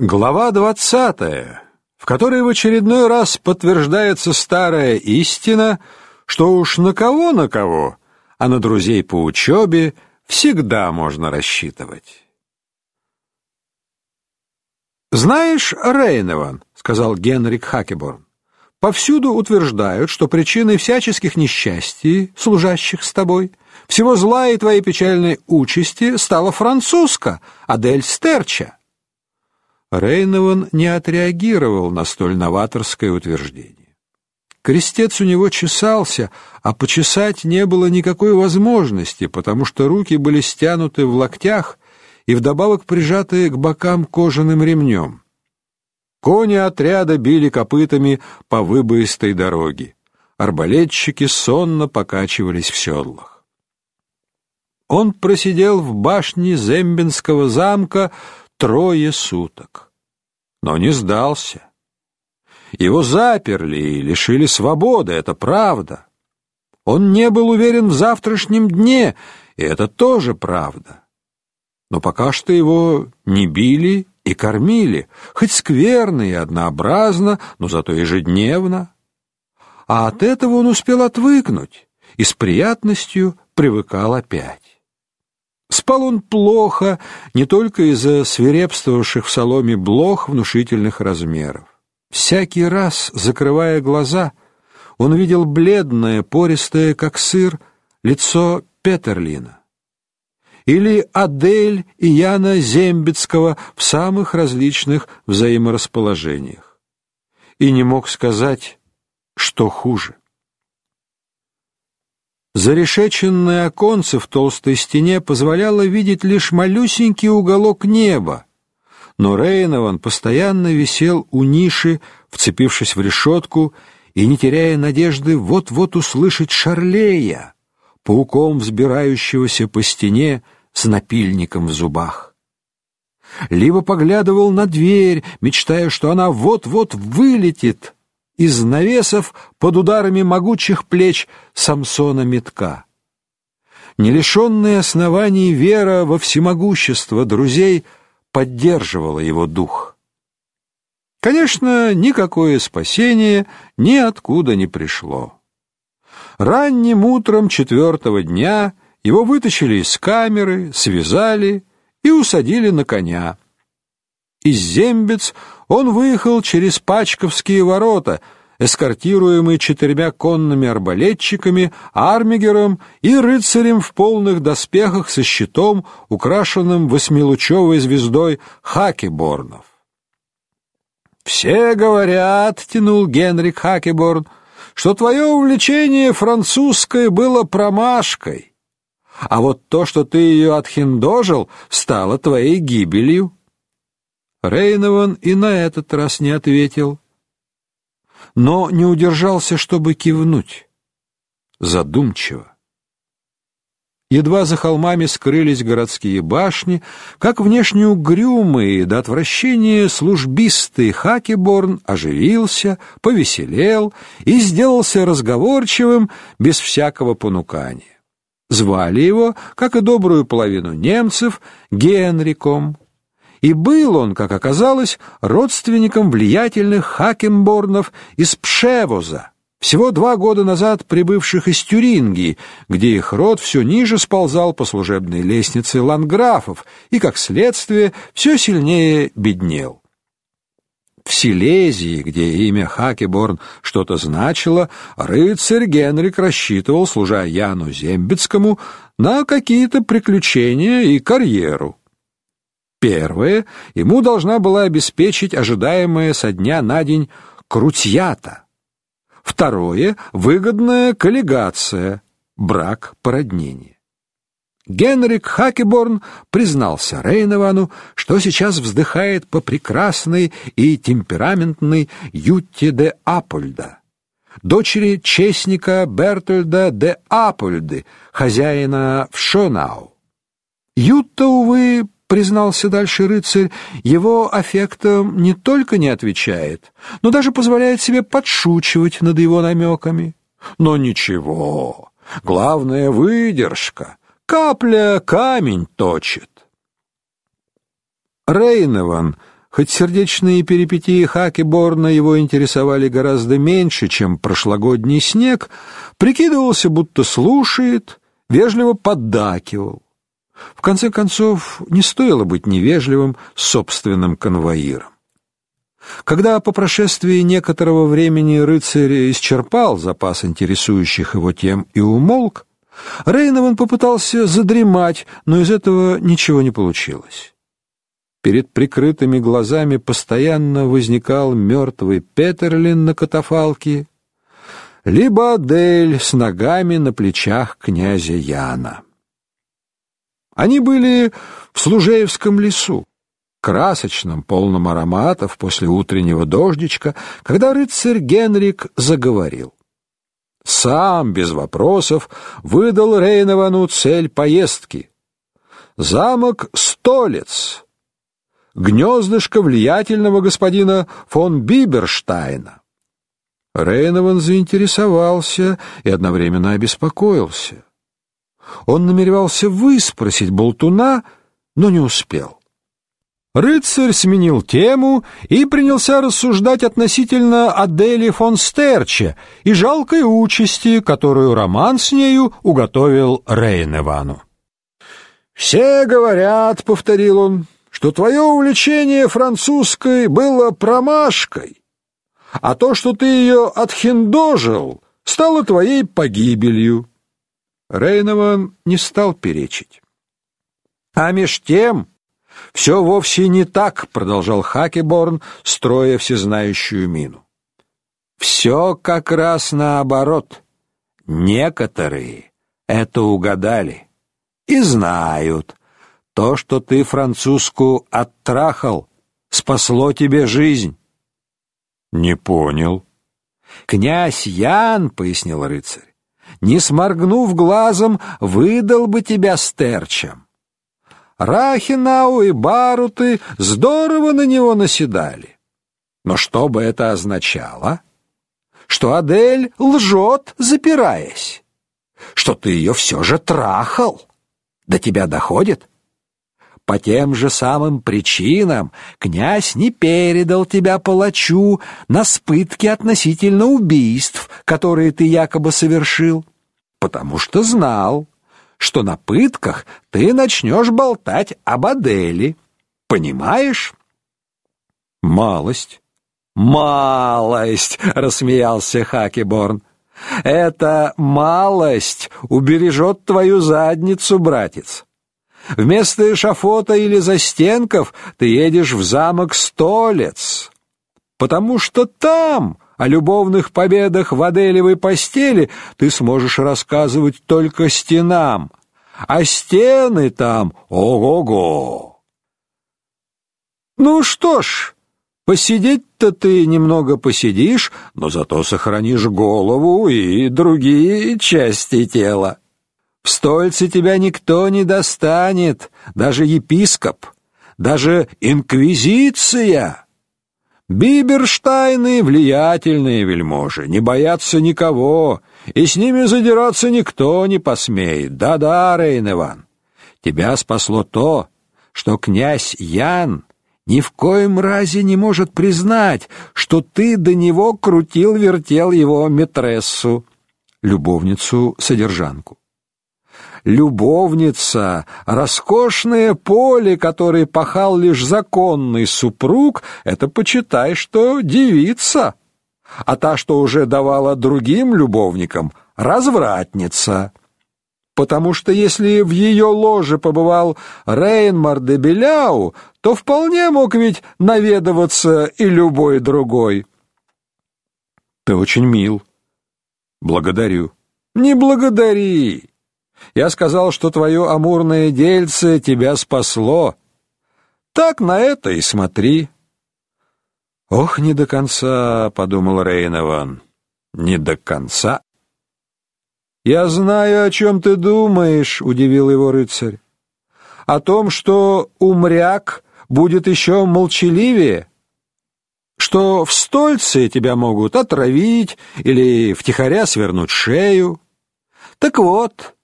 Глава двадцатая, в которой в очередной раз подтверждается старая истина, что уж на кого на кого, а на друзей по учебе всегда можно рассчитывать. Знаешь, Рейневан, сказал Генрик Хакеборн, повсюду утверждают, что причиной всяческих несчастий, служащих с тобой, всего зла и твоей печальной участи стала французка Адель Стерча. Рейнован не отреагировал на столь новаторское утверждение. Крестец у него чесался, а почесать не было никакой возможности, потому что руки были стянуты в локтях и вдобавок прижатые к бокам кожаным ремнем. Кони отряда били копытами по выбоистой дороге. Арбалетчики сонно покачивались в седлах. Он просидел в башне Зембинского замка трое суток. Но не сдался. Его заперли и лишили свободы, это правда. Он не был уверен в завтрашнем дне, и это тоже правда. Но пока что его не били и кормили, хоть скверно и однообразно, но зато ежедневно. А от этого он успел отвыкнуть и с приятностью привыкал опять. Спал он плохо, не только из-за свирепствовавших в соломе блох внушительных размеров. Всякий раз, закрывая глаза, он видел бледное, пористое, как сыр, лицо Петерлина. Или Адель и Яна Зембицкого в самых различных взаиморасположениях. И не мог сказать, что хуже. Зарешеченное оконце в толстой стене позволяло видеть лишь малюсенький уголок неба, но Рейнован постоянно висел у ниши, вцепившись в решетку и не теряя надежды вот-вот услышать Шарлея, пауком взбирающегося по стене с напильником в зубах. Либо поглядывал на дверь, мечтая, что она вот-вот вылетит из навесов под ударами могучих плеч Самсона Метка. Не лишенная оснований вера во всемогущество друзей поддерживала его дух. Конечно, никакое спасение ниоткуда не пришло. Ранним утром четвертого дня его вытащили из камеры, связали и усадили на коня. Из Зембец он выехал через Пачковские ворота, эскортируемый четырьмя конными арбалетчиками, армигером и рыцарем в полных доспехах со щитом, украшенным восьмилучевой звездой Хакеборнов. «Все говорят, — тянул Генрик Хакеборн, — что твое увлечение французской было промашкой, а вот то, что ты ее отхиндожил, стало твоей гибелью». Рейнован и на этот раз не ответил, но не удержался, чтобы кивнуть. Задумчиво. Едва за холмами скрылись городские башни, как внешне угрюмый до отвращения службистый Хакеборн оживился, повеселел и сделался разговорчивым без всякого понукания. Звали его, как и добрую половину немцев, Генриком, и был он, как оказалось, родственником влиятельных Хакенборнов из Пшевоза, всего два года назад прибывших из Тюрингии, где их род все ниже сползал по служебной лестнице ландграфов и, как следствие, все сильнее беднел. В Силезии, где имя Хакеборн что-то значило, рыцарь Генрик рассчитывал, служа Яну Зембицкому, на какие-то приключения и карьеру. Первое ему должна была обеспечить ожидаемое со дня на день крутьята. Второе выгодная коллегация, брак породнения. Генрик Хакеборн признался Рейновану, что сейчас вздыхает по прекрасной и темпераментной Ютте де Апольда, дочери честника Бертольда де Апольды, хозяина в Шонау. Ютта, увы, признался дальше рыцарь, его аффектом не только не отвечает, но даже позволяет себе подшучивать над его намеками. Но ничего, главное выдержка, капля камень точит. Рейнован Хоть сердечные перипетии Хакеборна его интересовали гораздо меньше, чем прошлогодний снег, прикидывался, будто слушает, вежливо поддакивал. В конце концов, не стоило быть невежливым с собственным конвоиром. Когда по прошествии некоторого времени рыцарь исчерпал запас интересующих его тем и умолк, Рейнован попытался задремать, но из этого ничего не получилось. Перед прикрытыми глазами постоянно возникал мертвый Петерлин на катафалке, либо Адель с ногами на плечах князя Яна. Они были в Служеевском лесу, красочном, полном ароматов после утреннего дождичка, когда рыцарь Генрик заговорил. Сам, без вопросов, выдал Рейновану цель поездки. Замок Столец, гнездышко влиятельного господина фон Биберштайна. Рейнован заинтересовался и одновременно обеспокоился. Он намеревался выспросить болтуна, но не успел. Рыцарь сменил тему и принялся рассуждать относительно Адели фон Стерча и жалкой участи, которую роман с нею уготовил Рейневану. «Все говорят, — повторил он, — что твое увлечение французской было промашкой, а то, что ты ее отхиндожил, стало твоей погибелью. Рейнован не стал перечить. А меж тем все вовсе не так, продолжал Хакеборн, строя всезнающую мину. Все как раз наоборот. Некоторые это угадали и знают. То, что ты французскую оттрахал, спасло тебе жизнь. Не понял. Князь Ян, пояснил рыцарь, не сморгнув глазом, выдал бы тебя стерчем. Рахинау и Баруты здорово на него наседали. Но что бы это означало? Что Адель лжет, запираясь. Что ты ее все же трахал. До тебя доходит? По тем же самым причинам князь не передал тебя палачу на спытки относительно убийств, которые ты якобы совершил, потому что знал, что на пытках ты начнешь болтать об Адели. Понимаешь? Малость. Малость, рассмеялся Хакеборн. Это малость убережет твою задницу, братец. Вместо эшафота или застенков ты едешь в замок Столец, потому что там о любовных победах в Аделевой постели ты сможешь рассказывать только стенам, а стены там ого-го. Ну что ж, посидеть-то ты немного посидишь, но зато сохранишь голову и другие части тела. В стольце тебя никто не достанет, даже епископ, даже инквизиция. Биберштайны — влиятельные вельможи, не боятся никого, и с ними задираться никто не посмеет. Да-да, Рейн Иван, тебя спасло то, что князь Ян ни в коем разе не может признать, что ты до него крутил-вертел его метрессу, любовницу-содержанку любовница, роскошное поле, которое пахал лишь законный супруг, это почитай, что девица, а та, что уже давала другим любовникам, развратница. Потому что если в ее ложе побывал Рейнмар де Беляу, то вполне мог ведь наведываться и любой другой. Ты очень мил. Благодарю. Не благодари. Я сказал, что твое амурное дельце тебя спасло. Так на это и смотри. Ох, не до конца, подумал Рейнован. Не до конца. Я знаю, о чем ты думаешь, удивил его рыцарь. О том, что умряк будет еще молчаливее, что в стольце тебя могут отравить или втихаря свернуть шею. Так вот,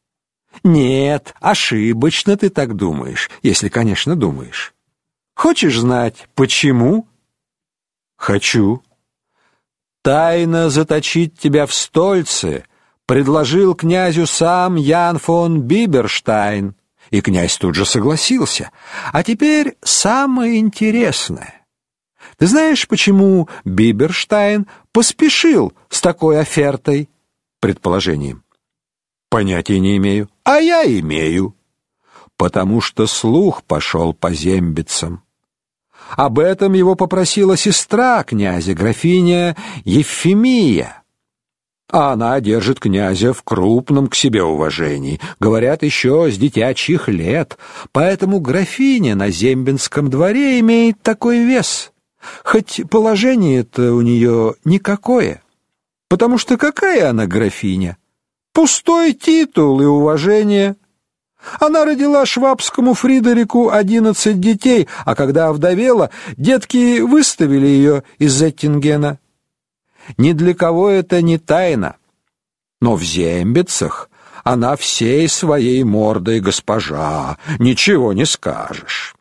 нет, ошибочно ты так думаешь, если, конечно, думаешь. Хочешь знать, почему? Хочу. Тайно заточить тебя в Стольце предложил князю сам Ян фон Биберштайн, и князь тут же согласился. А теперь самое интересное. Ты знаешь, почему Биберштайн поспешил с такой офертой? Предположением. Понятия не имею. А я имею. Потому что слух пошел по зембицам. Об этом его попросила сестра князя, графиня Ефимия. А она держит князя в крупном к себе уважении, говорят, еще с детячьих лет, поэтому графиня на Зембинском дворе имеет такой вес. Хоть положение-то у нее никакое, потому что какая она графиня? Пустой титул и уважение. Она родила швабскому Фридерику одиннадцать детей, а когда овдовела, детки выставили ее из Зеттингена. Ни для кого это не тайна. Но в Зембицах она всей своей мордой госпожа, ничего не скажешь.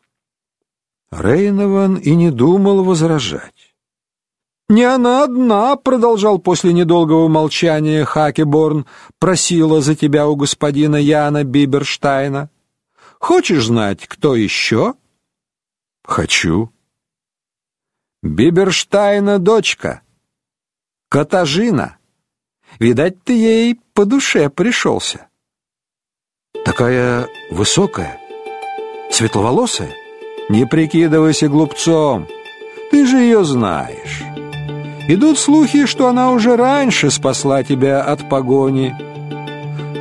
Рейнован и не думал возражать. «Не она одна», — продолжал после недолгого молчания Хакеборн, «просила за тебя у господина Яна Биберштайна. Хочешь знать, кто еще?» «Хочу». «Биберштайна дочка, Катажина. Видать, ты ей по душе пришелся». «Такая высокая, светловолосая?» «Не прикидывайся глупцом, ты же ее знаешь». Идут слухи, что она уже раньше спасла тебя от погони.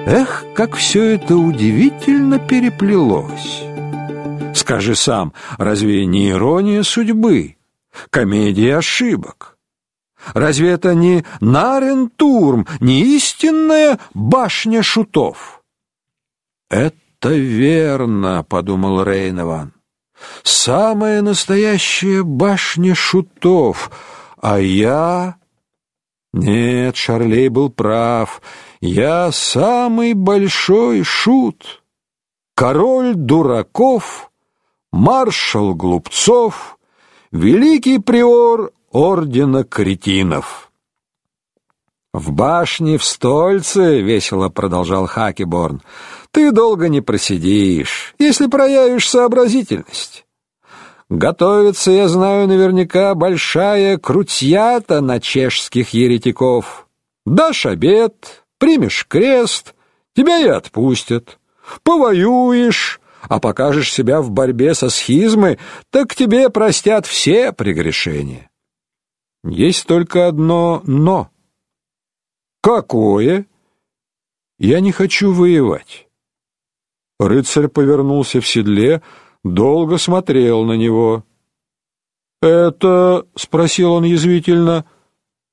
Эх, как все это удивительно переплелось. Скажи сам, разве не ирония судьбы, комедия ошибок? Разве это не Нарентурм, не истинная башня шутов? Это верно, подумал Рейнован. Самая настоящая башня шутов — а я... Нет, Шарлей был прав. Я самый большой шут. Король дураков, маршал глупцов, великий приор ордена кретинов. В башне в стольце, весело продолжал Хакеборн, ты долго не просидишь, если проявишь сообразительность. Готовится, я знаю наверняка, большая крутьята на чешских еретиков. Дашь обед, примешь крест, тебя и отпустят. Повоюешь, а покажешь себя в борьбе со схизмой, так тебе простят все прегрешения. Есть только одно «но». Какое? Я не хочу воевать. Рыцарь повернулся в седле, долго смотрел на него. «Это...» — спросил он язвительно.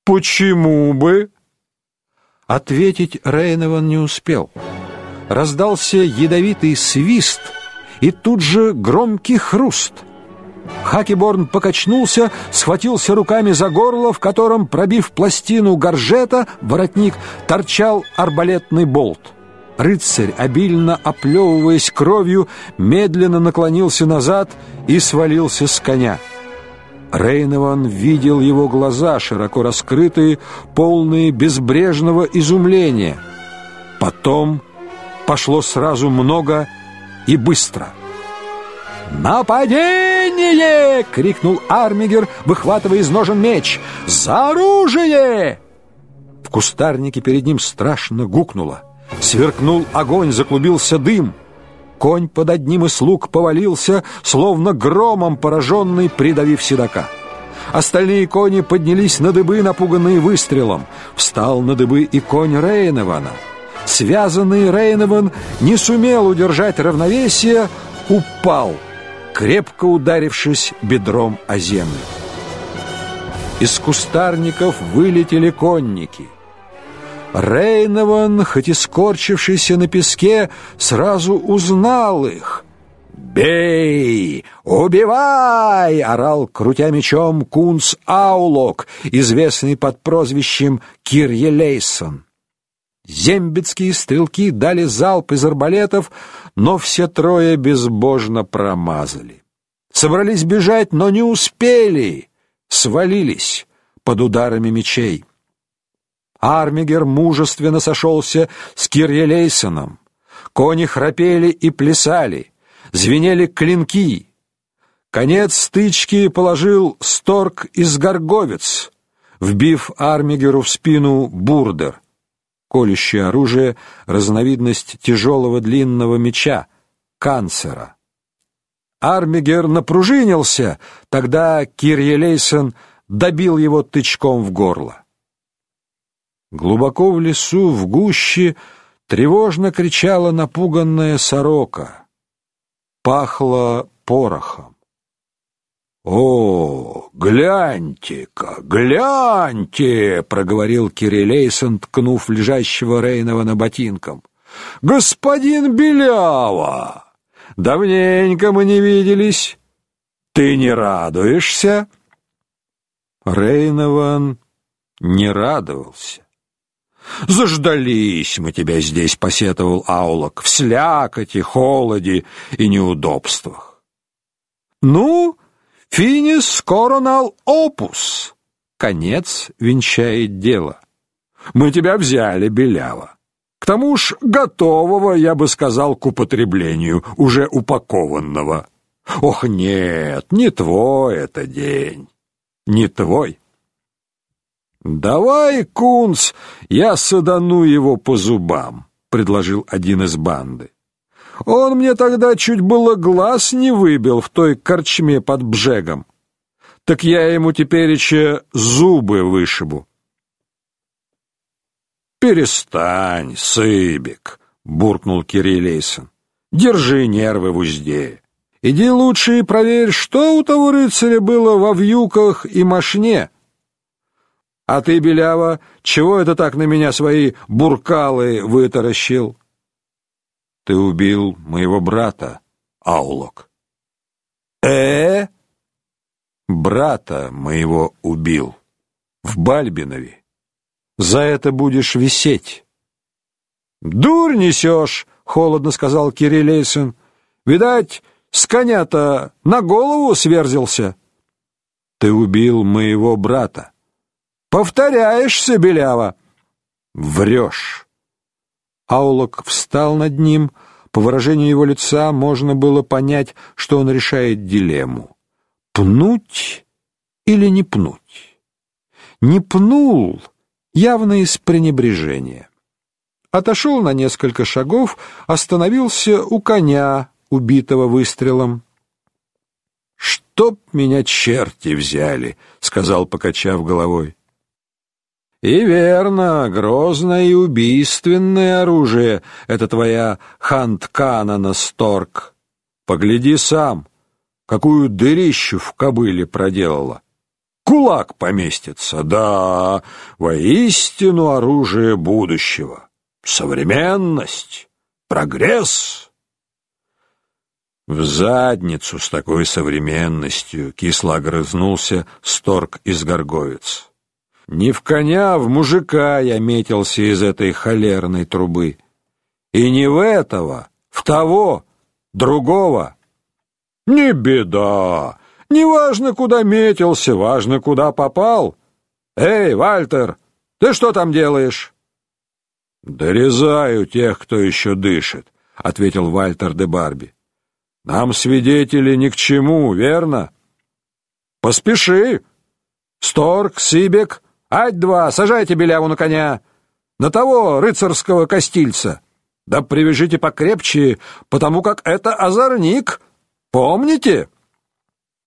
«Почему бы?» Ответить Рейнован не успел. Раздался ядовитый свист и тут же громкий хруст. Хакиборн покачнулся, схватился руками за горло, в котором, пробив пластину горжета, воротник, торчал арбалетный болт. Рыцарь, обильно оплевываясь кровью, медленно наклонился назад и свалился с коня. Рейнован видел его глаза, широко раскрытые, полные безбрежного изумления. Потом пошло сразу много и быстро. «Нападение!» — крикнул Армигер, выхватывая из ножен меч. «За оружие!» В кустарнике перед ним страшно гукнуло. Сверкнул огонь, заклубился дым. Конь под одним из лук повалился, словно громом пораженный, придавив седока. Остальные кони поднялись на дыбы, напуганные выстрелом. Встал на дыбы и конь Рейнована. Связанный Рейнован не сумел удержать равновесие, упал, крепко ударившись бедром о землю. Из кустарников вылетели конники — Рейнован, хоть и скорчившийся на песке, сразу узнал их. «Бей! Убивай!» — орал, крутя мечом, Кунс Аулок, известный под прозвищем Кирье Лейсон. Зембицкие стрелки дали залп из арбалетов, но все трое безбожно промазали. собрались бежать, но не успели, свалились под ударами мечей. Армигер мужественно сошелся с Кирьелейсоном. Кони храпели и плясали, звенели клинки. Конец стычки положил Сторг из Горговец, вбив Армигеру в спину бурдер. Колющее оружие — разновидность тяжелого длинного меча, канцера. Армигер напружинился, тогда Кирьелейсон добил его тычком в горло. Глубоко в лесу, в гуще, тревожно кричала напуганная сорока. Пахло порохом. «О, гляньте-ка, гляньте!» — проговорил Кирилейсон, ткнув лежащего Рейнова на ботинком. «Господин Белява! Давненько мы не виделись. Ты не радуешься?» Рейнован не радовался. «Заждались мы тебя здесь», — посетовал Аулок, — «в слякоти, холоде и неудобствах». «Ну, финис коронал опус», конец венчает дело. Мы тебя взяли, Белява. К тому ж готового, я бы сказал, к употреблению, уже упакованного. Ох, нет, не твой это день, не твой. «Давай, Кунц, я садану его по зубам», — предложил один из банды. «Он мне тогда чуть было глаз не выбил в той корчме под бжегом. Так я ему теперь еще зубы вышибу». «Перестань, Сыбик», — буркнул Кириллейсон. «Держи нервы в узде. Иди лучше и проверь, что у того рыцаря было во вьюках и мошне». А ты, Белява, чего это так на меня свои буркалы вытаращил? Ты убил моего брата, Аулок. Э? Брата моего убил в Бальбинове. За это будешь висеть. Дурь несешь, холодно сказал Кириллейсон. Видать, с коня-то на голову сверзился. Ты убил моего брата. Повторяешься, Белява. Врешь. Аулок встал над ним. По выражению его лица можно было понять, что он решает дилемму: пнуть или не пнуть. Не пнул, явно из пренебрежения. Отошел на несколько шагов, остановился у коня, убитого выстрелом. «Чтоб меня черти взяли!» — сказал, покачав головой. И верно, грозное и убийственное оружие — это твоя хантканана Сторг. Погляди сам, какую дырищу в кобыле проделала. Кулак поместится, да, воистину оружие будущего. Современность, прогресс. В задницу с такой современностью кисло огрызнулся Сторг из Горговец. Не в коня, а в мужика я метился из этой холерной трубы. И не в этого, в того, другого. Не беда. Не важно, куда метился, важно, куда попал. Эй, Вальтер, ты что там делаешь? Дорезаю тех, кто еще дышит, ответил Вальтер де Барби. Нам свидетели ни к чему, верно? Поспеши. Сторг, Сибек, Ать-два, сажайте беляву на коня, на того рыцарского костильца. Да привяжите покрепче, потому как это озорник. Помните?»